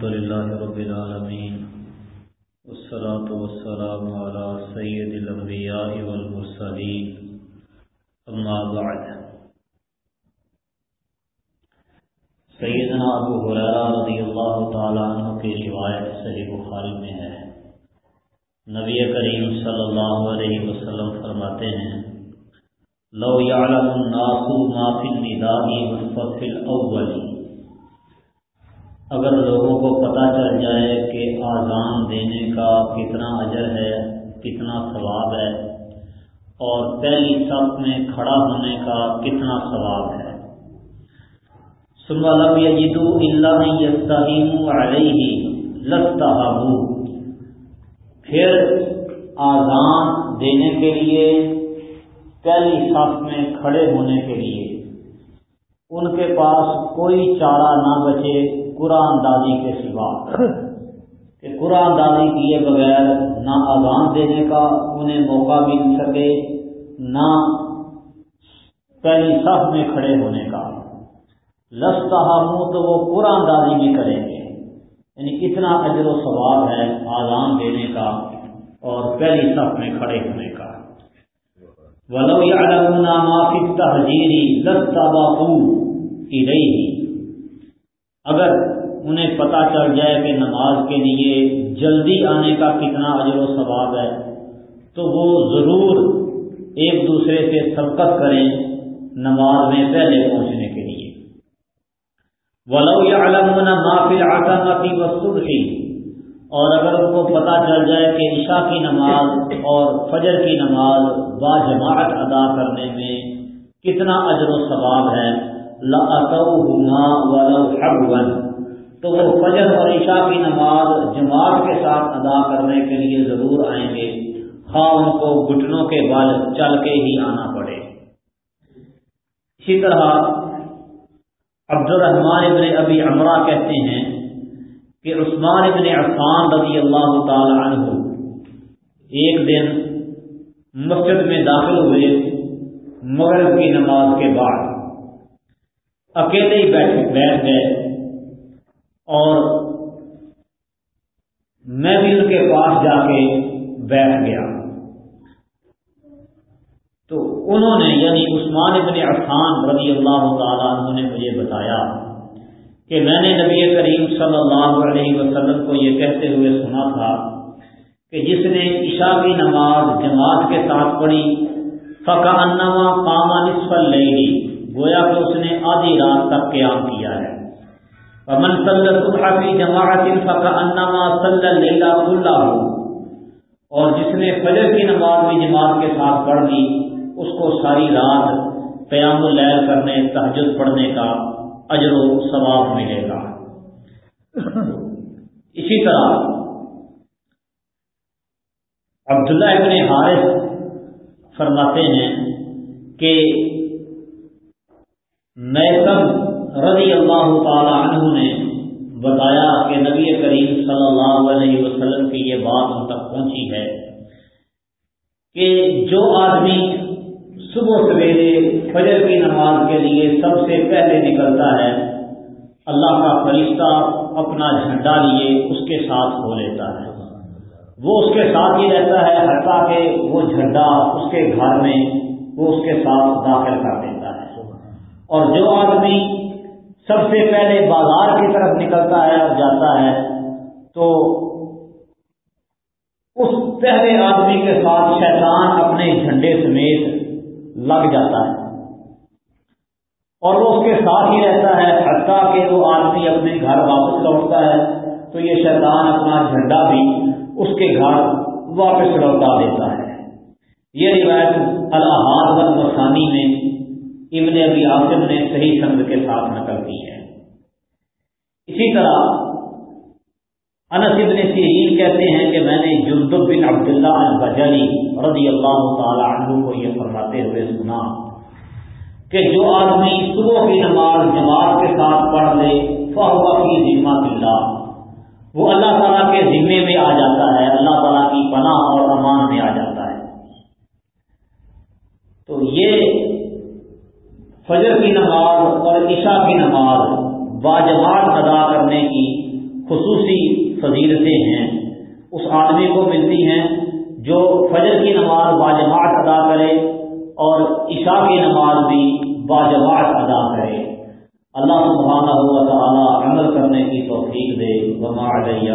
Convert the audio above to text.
الحمد لله رب العالمين والصلاة والسلام على سيد الأنبياء والمرسلين. أما بعد سیدنا ابو حریرہ رضی اللہ تعالیٰ عنہ کی روایت صحیح بخاری میں ہے۔ نبی کریم صلی اللہ علیہ وسلم فرماتے ہیں، لو يعلم الناس ما في النداء والصف الاول اگر لوگوں کو پتہ چل جائے کہ آزان دینے کا کتنا اجر ہے، کتنا ثواب ہے، اور پہلی صف میں کھڑا ہونے کا کتنا ثواب ہے۔ ثم لم يجدوا الا ان يستقيموا پھر آزان دینے کے لیے، پہلی صف میں کھڑے ہونے کے لیے۔ ان کے پاس کوئی چارہ نہ بچے۔ قرآن دادی کے سوا۔ کہ قرآن دادی کیے بغیر نہ آزان دینے کا انہیں موقع مل سکے، نہ پہلی صف میں کھڑے ہونے کا۔ لستا منہ تو وہ قرآن دادی بھی کریں گے۔ یعنی اتنا اجر و ثواب ہے آزان دینے کا اور پہلی صف میں کھڑے ہونے کا۔ ولو يعلمون ما في التهجير لاتبعوا اليه اگر انہیں پتہ چل جائے کہ نماز کے لیے جلدی آنے کا کتنا اجر و ثواب ہے، تو وہ ضرور ایک دوسرے سے سبقت کریں نماز میں پہلے پہنچنے کے لیے۔ ولو يعلمون ما في العتمه والصبح، اور اگر ان کو پتہ چل جائے کہ عشاء کی نماز اور فجر کی نماز با جماعت ادا کرنے میں کتنا اجر و ثواب ہے تو وہ فجر اور عشاء کی نماز جماعت کے ساتھ ادا کرنے کے لیے ضرور آئیں گے۔ خواہ ان کو گھٹنوں کے بل چل کے ہی آنا پڑے۔ اسی طرح عبد الرحمان ابن ابی امرا کہتے ہیں کہ عثمان ابن عفان رضی اللہ تعالی عنہ ایک دن مسجد میں داخل ہوئے مغرب کی نماز کے بعد۔ اکیلے ہی بیٹھ بیٹھ گئے۔ اور میں بھی ان کے پاس جا کے بیٹھ گیا۔ تو انہوں نے یعنی عثمان ابن عفان رضی اللہ تعالیٰ عنہ نے مجھے بتایا کہ میں نے نبی کریم صلی اللہ علیہ وسلم کو یہ کہتے ہوئے سنا تھا کہ جس نے عشاء کی نماز جماعت کے ساتھ پڑھی فقا انما قاما نصف اللیلی گویا کہ اس نے آدھی رات تک قیام کیا ہے۔ من صلی صبح فی جماعت فقا انما صلی اللیلہ کلہ اور جس نے فجر کی نماز بھی جماعت کے ساتھ پڑھ لی، اس کو ساری رات قیام اللیل کرنے، تہجد پڑھنے کا اجر و ثواب ملے گا۔ اسی طرح عبداللہ ابن حارث فرماتے ہیں کہ نیتم رضی اللہ تعالی عنہ نے بتایا کہ نبی کریم صلی اللہ علیہ وسلم کی یہ بات ان تک پہنچی ہے کہ جو آدمی صبح سویرے فجر کی نماز کے لیے سب سے پہلے نکلتا ہے، اللہ کا فرشتہ اپنا جھنڈا لیے اس کے ساتھ ہو لیتا ہے۔ وہ اس کے ساتھ ہی رہتا ہے، حتیٰ کہ وہ جھنڈا اس کے گھر میں وہ اس کے ساتھ داخل کر دیتا اور جو آدمی سب سے پہلے بازار کی طرف نکلتا ہے اور جاتا ہے، تو اس پہلے آدمی کے ساتھ شیطان اپنے جھنڈے سمیت لگ جاتا ہے۔ اور وہ اس کے ساتھ ہی رہتا ہے، حتیٰ کہ وہ آدمی اپنے گھر واپس لوٹتا ہے، تو یہ شیطان اپنا جھنڈا بھی اس کے گھر واپس لوٹا دیتا ہے۔ یہ روایت الحاظ مسانی میں ابن ابی عاصم نے صحیح سمجھ کے ساتھ نقل کی ہے۔ اسی طرح انس ابن سیرین کہتے ہیں کہ میں نے جلدب بن عبداللہ البجری رضی اللہ تعالی عنہ کو یہ فرماتے ہوئے سنا کہ جو آدمی صبح کی نماز جماعت کے ساتھ پڑھ لے، فہو کی ذمہ اللہ وہ اللہ تعالیٰ کے ذمے میں آ جاتا ہے، اللہ تعالیٰ کی پناہ اور امان میں آ جاتا ہے تو یہ فجر کی نماز اور عشاء کی نماز باجماعت ادا کرنے کی خصوصی فضیلتیں ہیں۔ اس آدمی کو ملتی ہیں جو فجر کی نماز باجماعت ادا کرے اور عشاء کی نماز بھی باجماعت ادا کرے۔ اللہ سبحانہ ہوا تعالیٰ عمل کرنے کی توفیق دے۔ وما علیہ